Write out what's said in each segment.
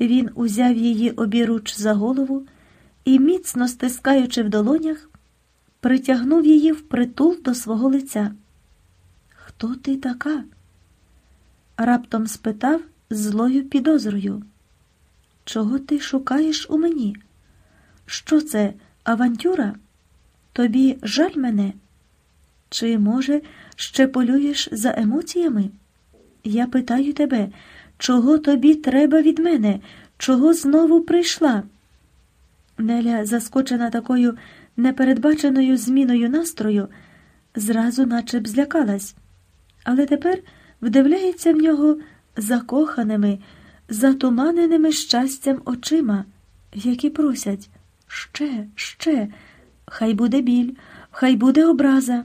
Він узяв її обіруч за голову і, міцно стискаючи в долонях, притягнув її впритул до свого лиця. Хто ти така? раптом спитав з злою підозрою. Чого ти шукаєш у мені? Що це, авантюра? Тобі жаль мене? Чи, може, ще полюєш за емоціями? Я питаю тебе, чого тобі треба від мене, чого знову прийшла? Неля, заскочена такою непередбаченою зміною настрою, зразу наче б злякалась, але тепер вдивляється в нього закоханими, затуманеними щастям очима, які просять ще, ще, хай буде біль, хай буде образа,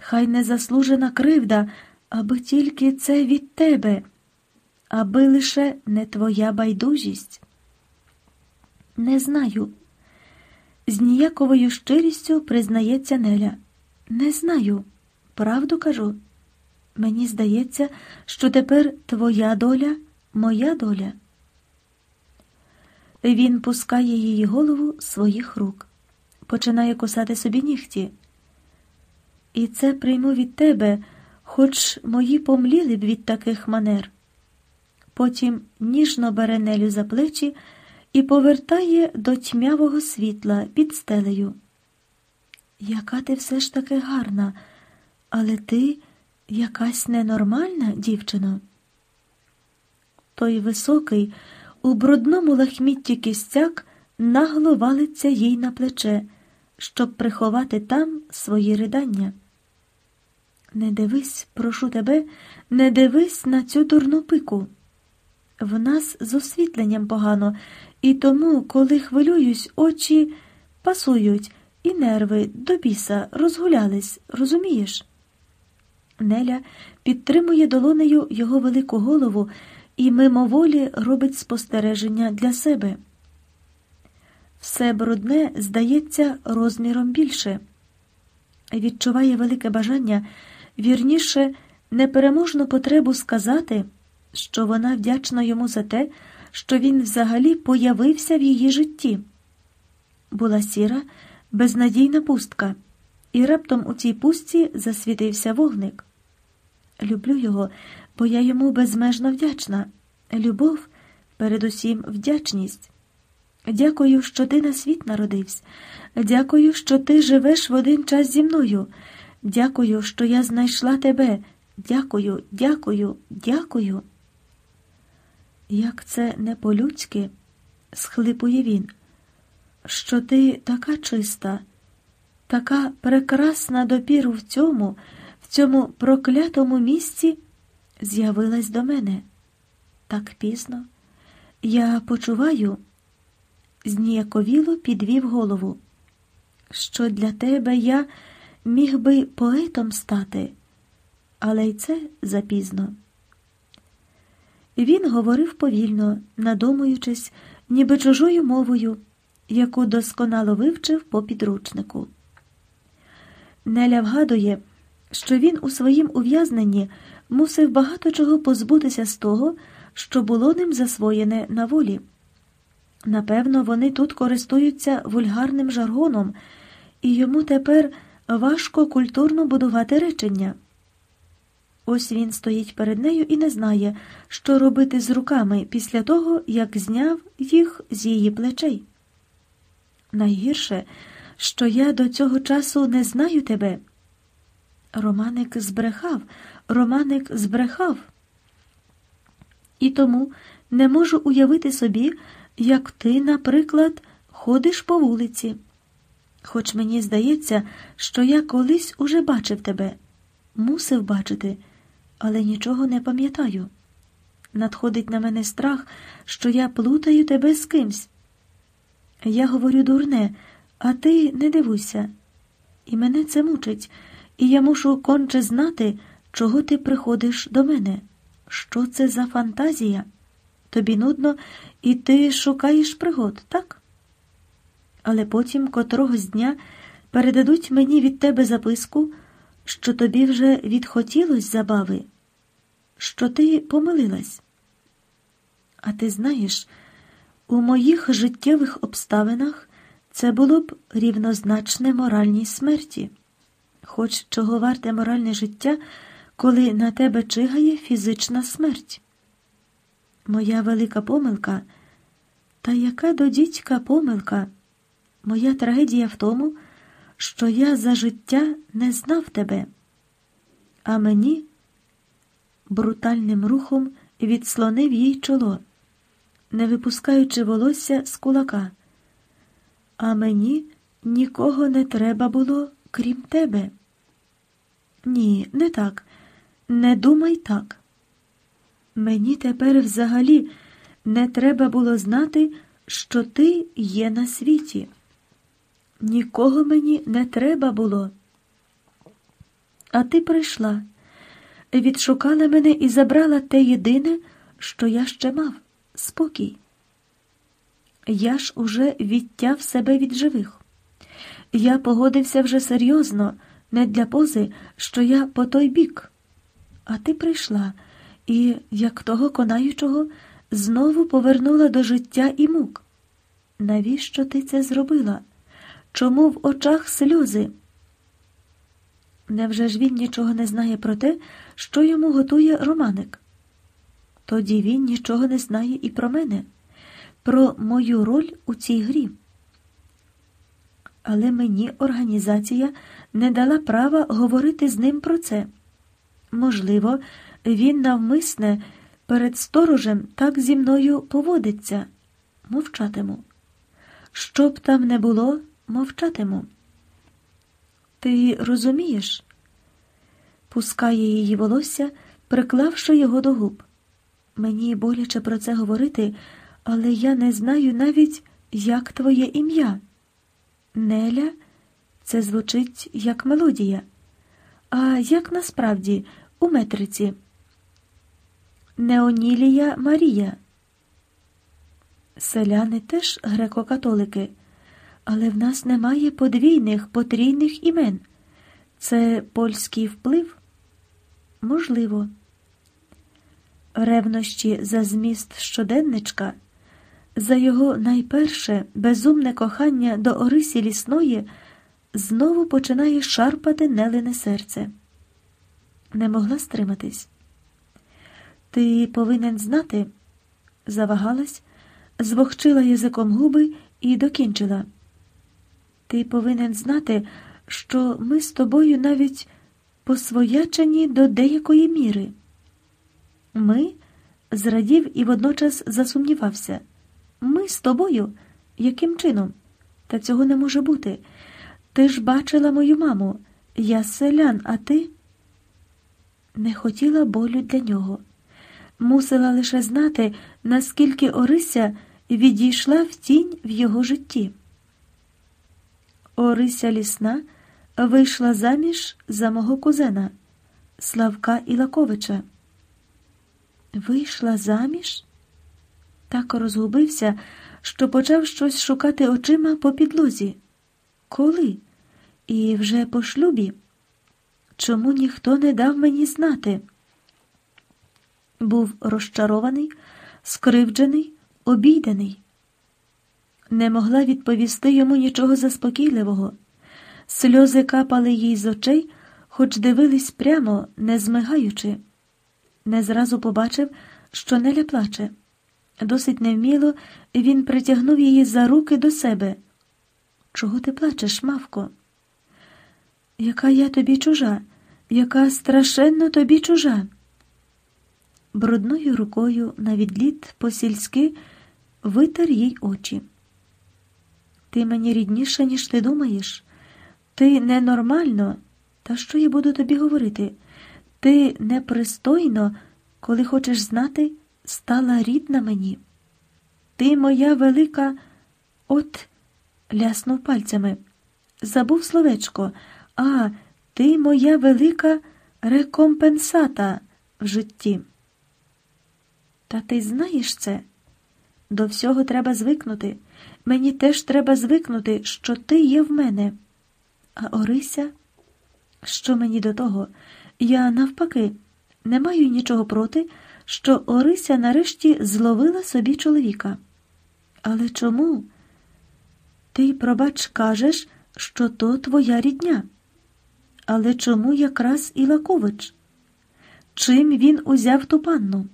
хай незаслужена кривда, аби тільки це від тебе, аби лише не твоя байдужість. Не знаю. З ніяковою щирістю признається Неля. Не знаю, правду кажу. Мені здається, що тепер твоя доля моя доля. Він пускає її голову своїх рук, починає кусати собі нігті. І це прийму від тебе, хоч мої помліли б від таких манер. Потім ніжно бере Нелю за плечі і повертає до тьмявого світла під стелею. Яка ти все ж таки гарна, але ти якась ненормальна дівчино. Той високий, у брудному лахмітті кістяк нагло валиться їй на плече, щоб приховати там свої ридання. Не дивись, прошу тебе, не дивись на цю дурну пику. В нас з освітленням погано, і тому, коли хвилююсь, очі пасують, і нерви до біса розгулялись, розумієш? Неля підтримує долонею його велику голову і мимоволі робить спостереження для себе. Все брудне здається розміром більше, відчуває велике бажання, вірніше, непереможну потребу сказати, що вона вдячна йому за те, що він взагалі появився в її житті. Була сіра, безнадійна пустка, і раптом у цій пустці засвітився вогник. Люблю його, бо я йому безмежно вдячна. Любов, передусім, вдячність. Дякую, що ти на світ народився. Дякую, що ти живеш в один час зі мною. Дякую, що я знайшла тебе. Дякую, дякую, дякую. Як це не по-людськи, схлипує він, що ти така чиста, така прекрасна допіру в цьому, в цьому проклятому місці з'явилась до мене. Так пізно. Я почуваю, зніяковіло підвів голову, що для тебе я міг би поетом стати, але й це запізно. Він говорив повільно, надумуючись, ніби чужою мовою, яку досконало вивчив по підручнику. Неля вгадує, що він у своїм ув'язненні мусив багато чого позбутися з того, що було ним засвоєне на волі. Напевно, вони тут користуються вульгарним жаргоном, і йому тепер важко культурно будувати речення. Ось він стоїть перед нею і не знає, що робити з руками після того, як зняв їх з її плечей. Найгірше, що я до цього часу не знаю тебе. Романик збрехав, Романик збрехав. І тому не можу уявити собі, як ти, наприклад, ходиш по вулиці. Хоч мені здається, що я колись уже бачив тебе, мусив бачити але нічого не пам'ятаю. Надходить на мене страх, що я плутаю тебе з кимсь. Я говорю дурне, а ти не дивуйся. І мене це мучить, і я мушу конче знати, чого ти приходиш до мене. Що це за фантазія? Тобі нудно, і ти шукаєш пригод, так? Але потім котрогось дня передадуть мені від тебе записку що тобі вже відхотілось забави, що ти помилилась. А ти знаєш, У моїх життєвих обставинах це було б рівнозначне моральній смерті. Хоч чого варте моральне життя, коли на тебе чигає фізична смерть. Моя велика помилка, та яка до дідька помилка? Моя трагедія в тому, що я за життя не знав тебе, а мені брутальним рухом відслонив їй чоло, не випускаючи волосся з кулака. А мені нікого не треба було, крім тебе. Ні, не так. Не думай так. Мені тепер взагалі не треба було знати, що ти є на світі. Нікого мені не треба було. А ти прийшла, відшукала мене і забрала те єдине, що я ще мав спокій. Я ж уже відтяв себе від живих. Я погодився вже серйозно, не для пози, що я по той бік. А ти прийшла і, як того конаючого, знову повернула до життя і мук. Навіщо ти це зробила? Чому в очах сльози? Невже ж він нічого не знає про те, що йому готує Романик? Тоді він нічого не знає і про мене, про мою роль у цій грі. Але мені організація не дала права говорити з ним про це. Можливо, він навмисне перед сторожем так зі мною поводиться. Мовчатиму. Що б там не було, мовчатиму. Ти розумієш? Пускає її волосся, приклавши його до губ. Мені боляче про це говорити, але я не знаю навіть, як твоє ім'я. Неля, це звучить як мелодія. А як насправді у метриці? Неонілія Марія. Селяни теж греко-католики, але в нас немає подвійних потрійних імен. Це польський вплив? Можливо. Ревнощі за зміст щоденничка, за його найперше безумне кохання до Орисі лісної знову починає шарпати Нелине серце. Не могла стриматись. Ти повинен знати, завагалась, звохчила язиком губи і докінчила. Ти повинен знати, що ми з тобою навіть посвоячені до деякої міри. Ми зрадів і водночас засумнівався. Ми з тобою? Яким чином? Та цього не може бути. Ти ж бачила мою маму. Я селян, а ти не хотіла болю для нього. Мусила лише знати, наскільки Орися відійшла в тінь в його житті. Орися лісна вийшла заміж за мого кузена Славка Ілаковича. Вийшла заміж? Так розгубився, що почав щось шукати очима по підлозі. Коли? І вже по шлюбі? Чому ніхто не дав мені знати? Був розчарований, скривджений, обійдений. Не могла відповісти йому нічого заспокійливого. Сльози капали їй з очей, хоч дивились прямо, не змигаючи. Не зразу побачив, що Неля плаче. Досить невміло він притягнув її за руки до себе. Чого ти плачеш, мавко? Яка я тобі чужа, яка страшенно тобі чужа. Брудною рукою на відліт по-сільськи витер їй очі. Ти мені рідніша, ніж ти думаєш. Ти ненормально, та що я буду тобі говорити? Ти непристойно, коли хочеш знати, стала рідна мені. Ти моя велика, от, ляснув пальцями. Забув словечко, а ти моя велика рекомпенсата в житті. Та ти знаєш це? До всього треба звикнути. Мені теж треба звикнути, що ти є в мене. А Орися, що мені до того? Я, навпаки, не маю нічого проти, що Орися нарешті зловила собі чоловіка. Але чому? Ти, пробач, кажеш, що то твоя рідня. Але чому якраз Ілакович? Чим він узяв ту панну?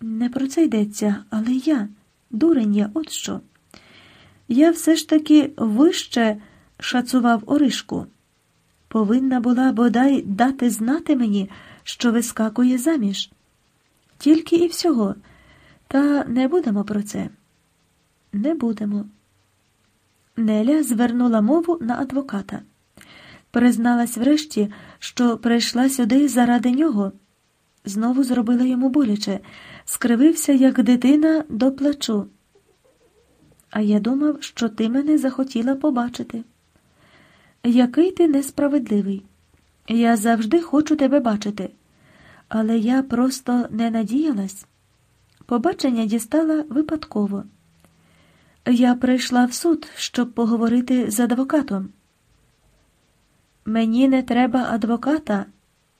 Не про це йдеться, але я, дурень я, от що. Я все ж таки вище шацував Оришку. Повинна була бодай дати знати мені, що вискакує заміж. Тільки і всього. Та не будемо про це. Не будемо. Неля звернула мову на адвоката. Призналась врешті, що прийшла сюди заради нього. Знову зробила йому боляче, скривився, як дитина, до плачу. А я думав, що ти мене захотіла побачити. Який ти несправедливий. Я завжди хочу тебе бачити, але я просто не надіялась. Побачення дістала випадково. Я прийшла в суд, щоб поговорити з адвокатом. Мені не треба адвоката,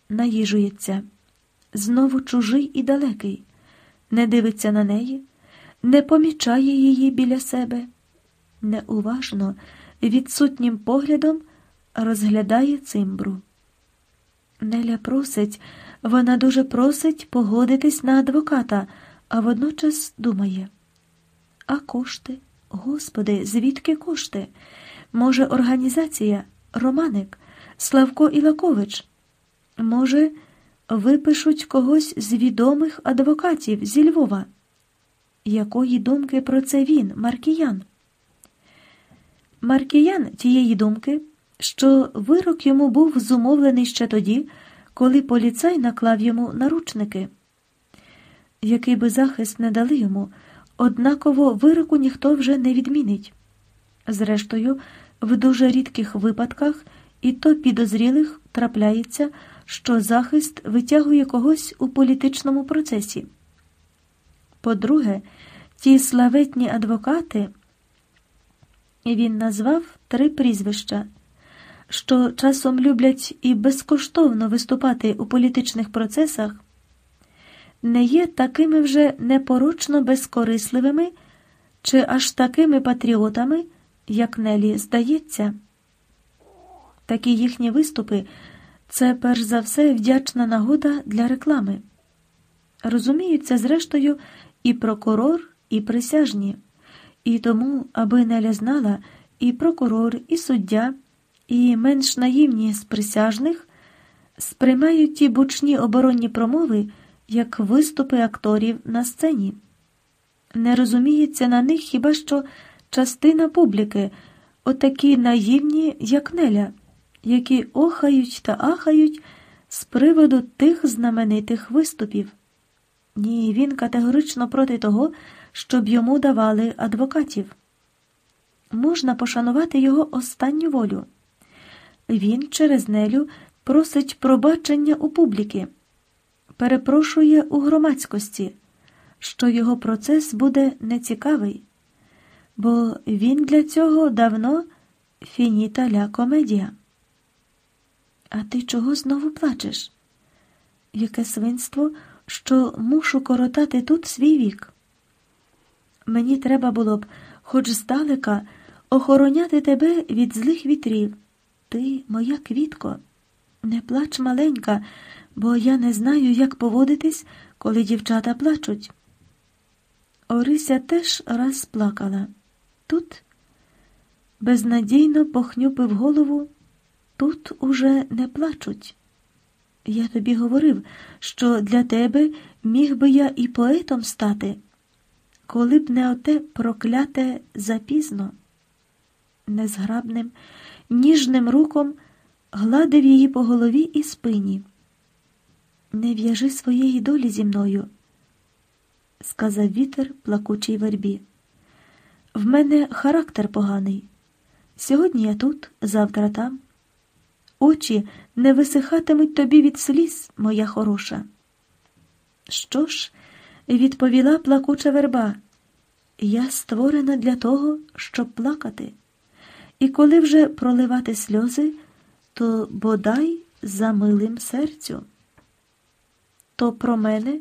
наїжується. Знову чужий і далекий, не дивиться на неї, не помічає її біля себе, неуважно, відсутнім поглядом розглядає цимбру. Неля просить, вона дуже просить погодитись на адвоката, а водночас думає. А кошти? Господи, звідки кошти? Може, організація, Романик, Славко Ілакович? Може, випишуть когось з відомих адвокатів зі Львова? Якої думки про це він, Маркіян? Маркіян тієї думки, що вирок йому був зумовлений ще тоді, коли поліцай наклав йому наручники. Який би захист не дали йому, однаково вироку ніхто вже не відмінить. Зрештою, в дуже рідких випадках і то підозрілих трапляється, що захист витягує когось у політичному процесі. По-друге, ті славетні адвокати, він назвав три прізвища, що часом люблять і безкоштовно виступати у політичних процесах, не є такими вже непорочно безкорисливими чи аж такими патріотами, як Нелі здається. Такі їхні виступи це перш за все вдячна нагода для реклами. Розуміються, зрештою, і прокурор, і присяжні, і тому, аби Неля знала, і прокурор, і суддя, і менш наївні з присяжних сприймають ті бучні оборонні промови як виступи акторів на сцені. Не розуміється на них хіба що частина публіки, отакі наївні, як Неля, які охають та ахають з приводу тих знаменитих виступів. Ні, він категорично проти того, щоб йому давали адвокатів. Можна пошанувати його останню волю. Він через Нелю просить пробачення у публіки, перепрошує у громадськості, що його процес буде нецікавий, бо він для цього давно фініта ля комедія. А ти чого знову плачеш? Яке свинство, що мушу коротати тут свій вік? Мені треба було б, хоч здалека, охороняти тебе від злих вітрів. Ти, моя квітко, не плач маленька, бо я не знаю, як поводитись, коли дівчата плачуть. Орися теж раз плакала. Тут безнадійно похнюпив голову, тут уже не плачуть. Я тобі говорив, що для тебе міг би я і поетом стати, коли б не оте прокляте запізно. Незграбним, ніжним руком гладив її по голові і спині. Не в'яжи своєї долі зі мною, сказав вітер плакучій вербі. В мене характер поганий. Сьогодні я тут, завтра там. Очі не висихатимуть тобі від сліз, моя хороша. Що ж, відповіла плакуча верба, я створена для того, щоб плакати, і коли вже проливати сльози, то бодай за милим серцю. То про мене,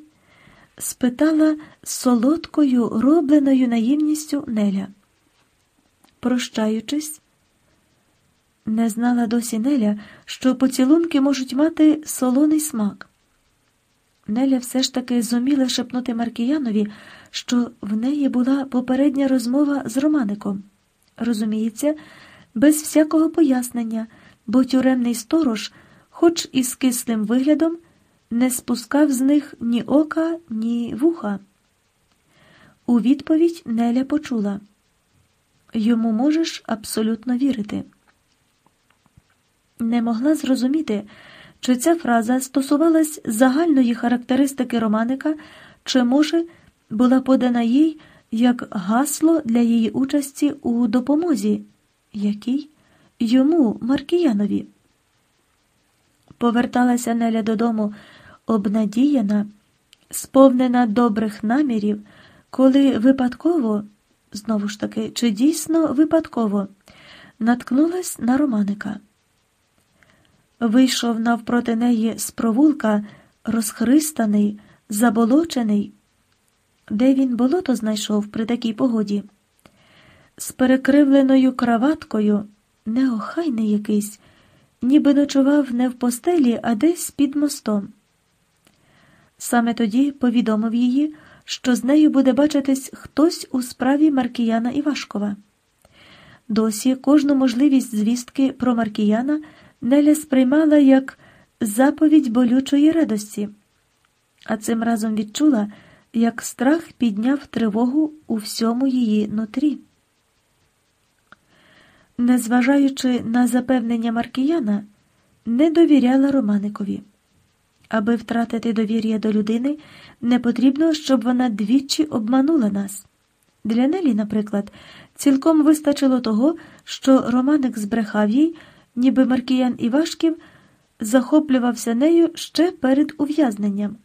спитала солодкою, робленою наївністю Неля. Прощаючись, не знала досі Неля, що поцілунки можуть мати солоний смак. Неля все ж таки зуміла шепнути Маркіянові, що в неї була попередня розмова з Романиком. Розуміється, без всякого пояснення, бо тюремний сторож, хоч і з кислим виглядом, не спускав з них ні ока, ні вуха. У відповідь Неля почула йому можеш абсолютно вірити. Не могла зрозуміти, чи ця фраза стосувалась загальної характеристики Романика, чи, може, була подана їй як гасло для її участі у допомозі, якій йому, Маркіянові. Поверталася Неля додому обнадіяна, сповнена добрих намірів, коли випадково, знову ж таки, чи дійсно випадково, наткнулась на Романика. Вийшов навпроти неї з провулка, розхристаний, заболочений. Де він болото знайшов при такій погоді? З перекривленою краваткою, неохайний якийсь, ніби ночував не в постелі, а десь під мостом. Саме тоді повідомив її, що з нею буде бачитись хтось у справі Маркіяна Івашкова. Досі кожну можливість звістки про Маркіяна Неля сприймала як заповідь болючої радості, а цим разом відчула, як страх підняв тривогу у всьому її нутрі. Незважаючи на запевнення Маркіяна, не довіряла Романикові. Аби втратити довір'я до людини, не потрібно, щоб вона двічі обманула нас. Для Нелі, наприклад, цілком вистачило того, що Романик збрехав їй, ніби Маркіян Івашків захоплювався нею ще перед ув'язненням.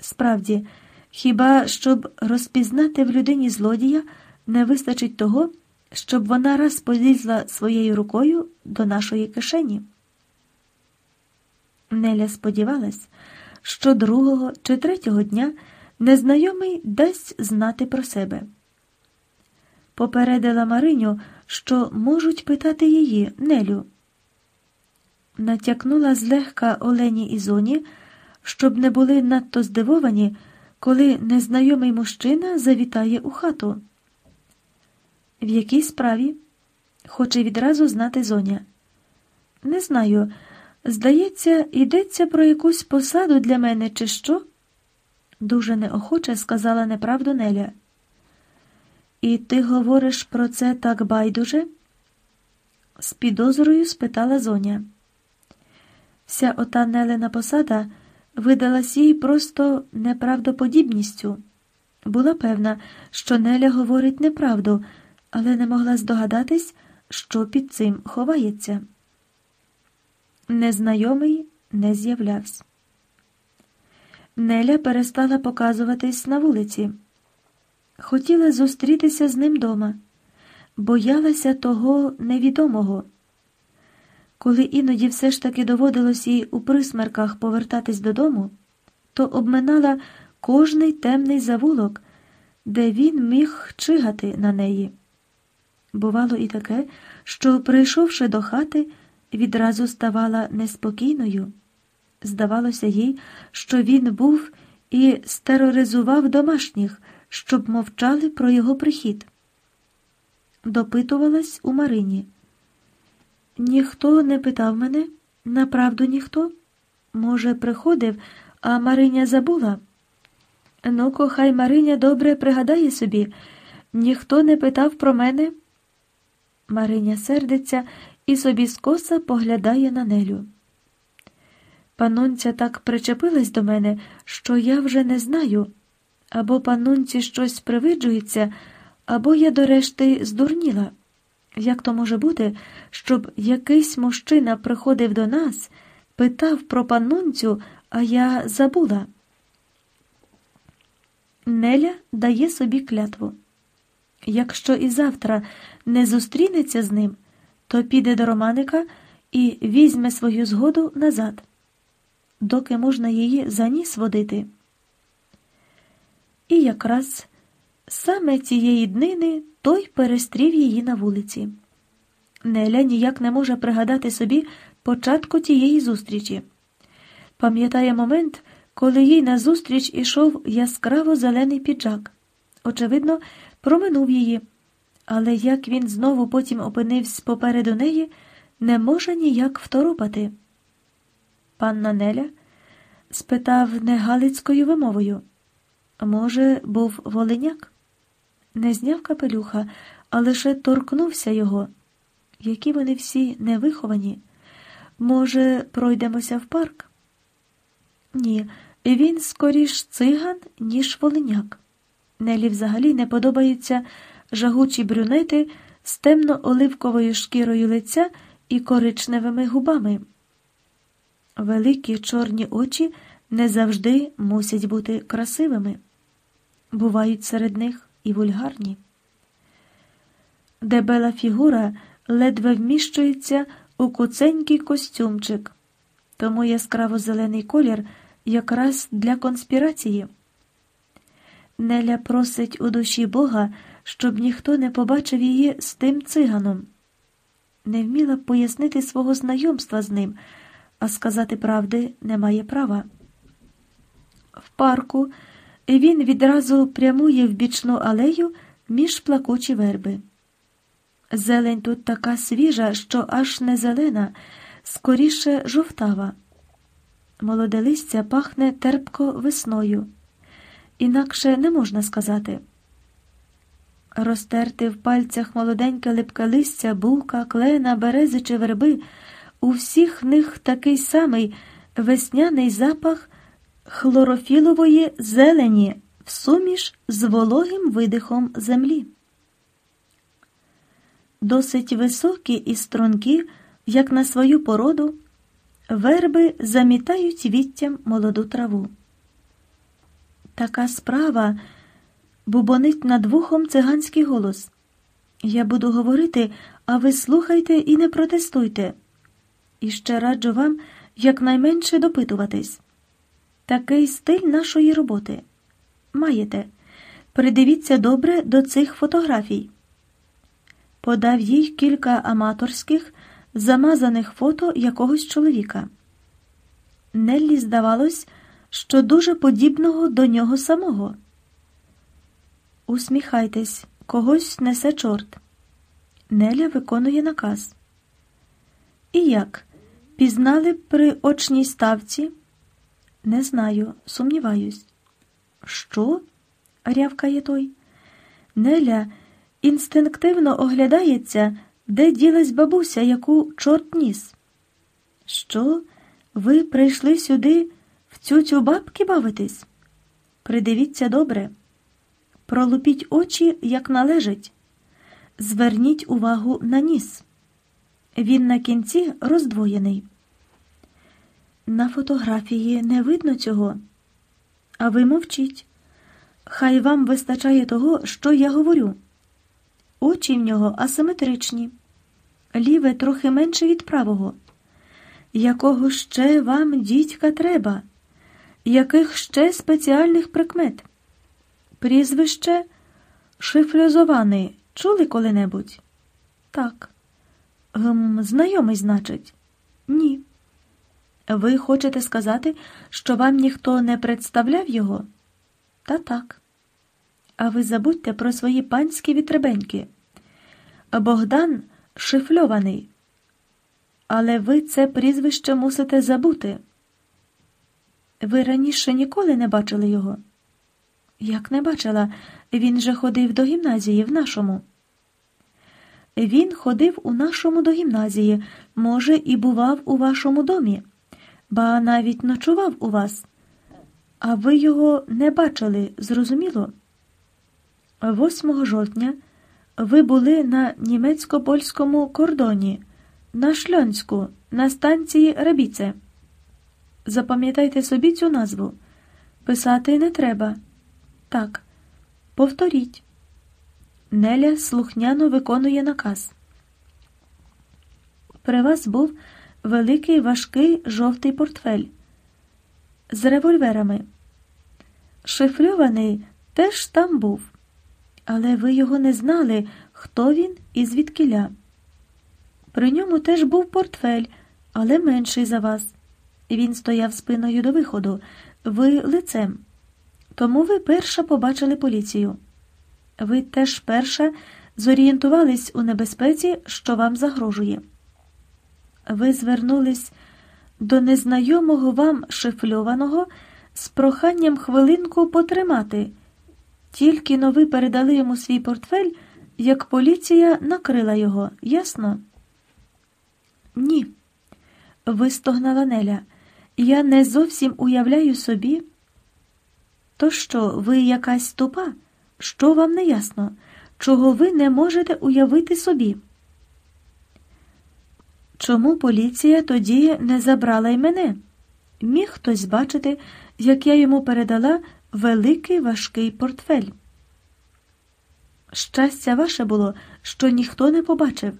Справді, хіба щоб розпізнати в людині злодія, не вистачить того, щоб вона раз полізла своєю рукою до нашої кишені. Неля сподівалась, що другого чи третього дня незнайомий дасть знати про себе. Попередила Мариню, що можуть питати її, Нелю. Натякнула злегка Олені і зоні, щоб не були надто здивовані, коли незнайомий мужчина завітає у хату. В якій справі? Хоче відразу знати зоня. Не знаю. Здається, йдеться про якусь посаду для мене, чи що? Дуже неохоче сказала неправду Неля. І ти говориш про це так байдуже? З підозрою спитала зоня. Вся ота Нелена посада видалась їй просто неправдоподібністю. Була певна, що Неля говорить неправду, але не могла здогадатись, що під цим ховається. Незнайомий не з'являвся. Неля перестала показуватись на вулиці. Хотіла зустрітися з ним дома, боялася того невідомого. Коли іноді все ж таки доводилось їй у присмерках повертатись додому, то обминала кожний темний завулок, де він міг чигати на неї. Бувало і таке, що, прийшовши до хати, відразу ставала неспокійною. Здавалося їй, що він був і стероризував домашніх, щоб мовчали про його прихід. Допитувалась у Марині. Ніхто не питав мене, направду ніхто. Може, приходив, а Мариня забула. Ну, кохай Мариня добре пригадає собі, ніхто не питав про мене. Мариня сердиться і собі скоса поглядає на Нелю. Панунця так причепилась до мене, що я вже не знаю. Або панунці щось привиджується, або я до решти здурніла. Як то може бути, щоб якийсь мужчина приходив до нас, питав про панунцю, а я забула? Неля дає собі клятву. Якщо і завтра не зустрінеться з ним, то піде до Романика і візьме свою згоду назад, доки можна її за ніс водити. І якраз саме цієї днини той перестрів її на вулиці. Неля ніяк не може пригадати собі початку тієї зустрічі. Пам'ятає момент, коли їй назустріч ішов яскраво зелений піджак. Очевидно, проминув її, але як він знову потім опинився попереду неї, не може ніяк второпати. Панна Неля спитав не галицькою вимовою. Може, був волиняк? Не зняв капелюха, а лише торкнувся його. Які вони всі невиховані. Може, пройдемося в парк? Ні, він скоріш циган, ніж волиняк. Нелі взагалі не подобаються жагучі брюнети з темно-оливковою шкірою лиця і коричневими губами. Великі чорні очі не завжди мусять бути красивими. Бувають серед них і вульгарні. Дебела фігура ледве вміщується у куценький костюмчик, тому яскраво зелений колір якраз для конспірації. Неля просить у душі Бога, щоб ніхто не побачив її з тим циганом. Не вміла пояснити свого знайомства з ним, а сказати правди немає права. В парку він відразу прямує в бічну алею між плакучі верби. Зелень тут така свіжа, що аж не зелена, скоріше жовтава. Молоде листя пахне терпко весною, інакше не можна сказати. Розтерти в пальцях молоденьке липке листя, бука, клена, берези чи верби, у всіх них такий самий весняний запах хлорофілової зелені в суміш з вологим видихом землі. Досить високі і стрункі, як на свою породу, верби замітають віттям молоду траву. Така справа бубонить над вухом циганський голос. Я буду говорити, а ви слухайте і не протестуйте. І ще раджу вам якнайменше допитуватись. Такий стиль нашої роботи. Маєте. Придивіться добре до цих фотографій. Подав їй кілька аматорських, замазаних фото якогось чоловіка. Неллі здавалось, що дуже подібного до нього самого. Усміхайтесь, когось несе чорт. Неля виконує наказ. І як? Пізнали при очній ставці? Не знаю, сумніваюсь. Що? рявкає той. Неля інстинктивно оглядається, де ділась бабуся, яку чорт ніс. Що? Ви прийшли сюди в цю бабки бавитись? Придивіться добре. Пролупіть очі, як належить. Зверніть увагу на ніс. Він на кінці роздвоєний. На фотографії не видно цього. А ви мовчіть. Хай вам вистачає того, що я говорю. Очі в нього асиметричні, ліве трохи менше від правого. Якого ще вам, дідька, треба? Яких ще спеціальних прикмет? Прізвище шифлюзований чули коли-небудь? Так. Гм, Знайомий, значить? Ні. Ви хочете сказати, що вам ніхто не представляв його? Та так. А ви забудьте про свої панські вітребеньки. Богдан шифльований. Але ви це прізвище мусите забути. Ви раніше ніколи не бачили його? Як не бачила, він же ходив до гімназії в нашому. Він ходив у нашому до гімназії, може, і бував у вашому домі, ба навіть ночував у вас. А ви його не бачили, зрозуміло? 8 жовтня ви були на німецько польському кордоні, на Шльонську, на станції Рабіце. Запам'ятайте собі цю назву. Писати не треба. Так, повторіть. Неля слухняно виконує наказ. При вас був великий важкий жовтий портфель з револьверами. Шифрьований теж там був. Але ви його не знали, хто він і звідкиля. При ньому теж був портфель, але менший за вас. Він стояв спиною до виходу, ви лицем. Тому ви перша побачили поліцію. Ви теж перша зорієнтувались у небезпеці, що вам загрожує. Ви звернулись до незнайомого вам шифльованого з проханням хвилинку потримати. Тільки но ви передали йому свій портфель, як поліція накрила його, ясно? Ні, вистогнала Неля. Я не зовсім уявляю собі. То що, ви якась тупа? Що вам не ясно? Чого ви не можете уявити собі? Чому поліція тоді не забрала й мене? Міг хтось бачити, як я йому передала великий важкий портфель. Щастя ваше було, що ніхто не побачив.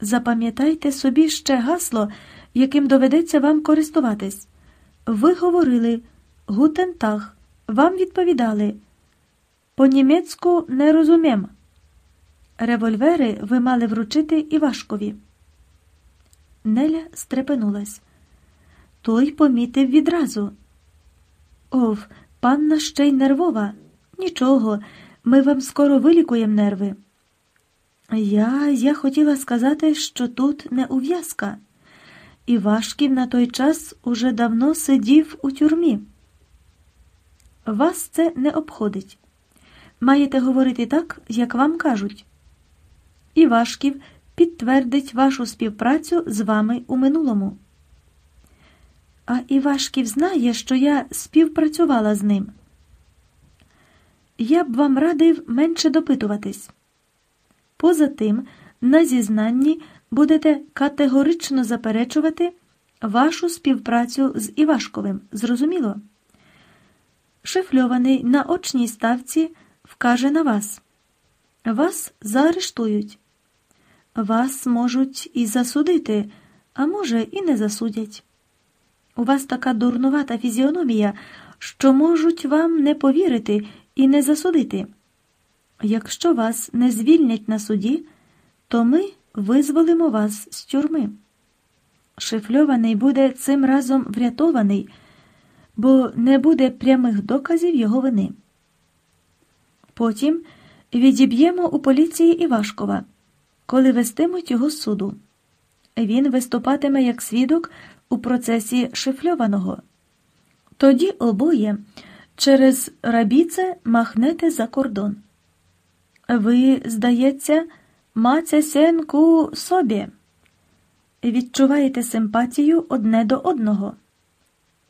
Запам'ятайте собі ще гасло, яким доведеться вам користуватись. Ви говорили гутентах, вам відповідали. По-німецьку не розумім. Револьвери ви мали вручити Івашкові. Неля стрепенулась. Той помітив відразу. Ов, панна ще й нервова. Нічого, ми вам скоро вилікуємо нерви. Я я хотіла сказати, що тут не ув'язка. Івашків на той час уже давно сидів у тюрмі. Вас це не обходить. Маєте говорити так, як вам кажуть. Івашків підтвердить вашу співпрацю з вами у минулому. А Івашків знає, що я співпрацювала з ним. Я б вам радив менше допитуватись. Поза тим, на зізнанні будете категорично заперечувати вашу співпрацю з Івашковим. Зрозуміло? Шифльований на очній ставці вкаже на вас. Вас заарештують. Вас можуть і засудити, а може, і не засудять. У вас така дурнувата фізіономія, що можуть вам не повірити і не засудити. Якщо вас не звільнять на суді, то ми визволимо вас з тюрми. Шифльований буде цим разом врятований, бо не буде прямих доказів його вини. Потім відіб'ємо у поліції Івашкова, коли вестимуть його суду. Він виступатиме як свідок у процесі шифльованого. Тоді обоє через рабіце махнете за кордон. Ви, здається, маця сенку собі. Відчуваєте симпатію одне до одного.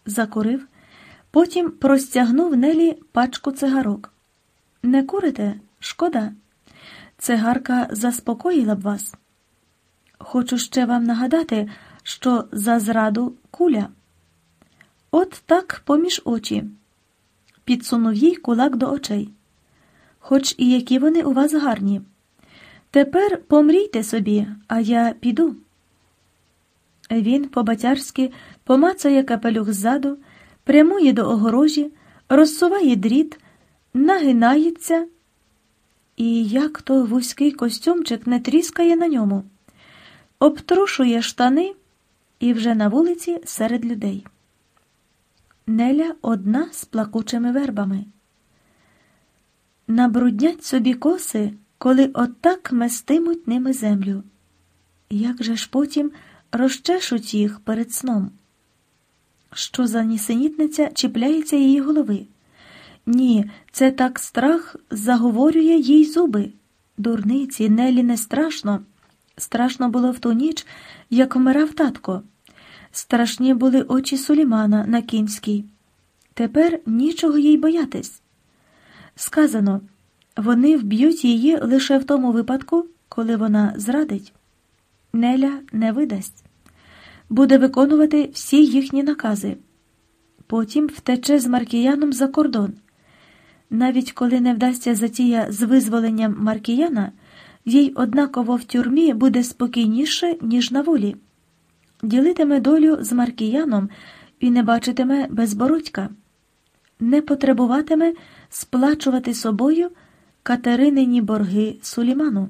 Закурив, потім простягнув Нелі пачку цигарок. Не курите? Шкода. Цигарка заспокоїла б вас. Хочу ще вам нагадати, що за зраду куля. От так поміж очі. Підсунув їй кулак до очей. Хоч і які вони у вас гарні. Тепер помрійте собі, а я піду. Він по-батярськи помацає капелюх ззаду, прямує до огорожі, розсуває дріт, нагинається, і як то вузький костюмчик не тріскає на ньому, обтрушує штани і вже на вулиці серед людей. Неля одна з плакучими вербами. Набруднять собі коси, коли отак местимуть ними землю. Як же ж потім розчешуть їх перед сном? Що за нісенітниця чіпляється її голови? Ні, це так страх заговорює їй зуби. Дурниці, Нелі не страшно. Страшно було в ту ніч, як вмирав татко. Страшні були очі Сулімана на кінській. Тепер нічого їй боятись. Сказано, вони вб'ють її лише в тому випадку, коли вона зрадить. Неля не видасть, буде виконувати всі їхні накази. Потім втече з Маркіяном за кордон. Навіть коли не вдасться затія з визволенням Маркіяна, їй однаково в тюрмі буде спокійніше, ніж на волі. Ділитиме долю з Маркіяном і не бачитиме безбородька, не потребуватиме сплачувати собою Катеринині борги Суліману.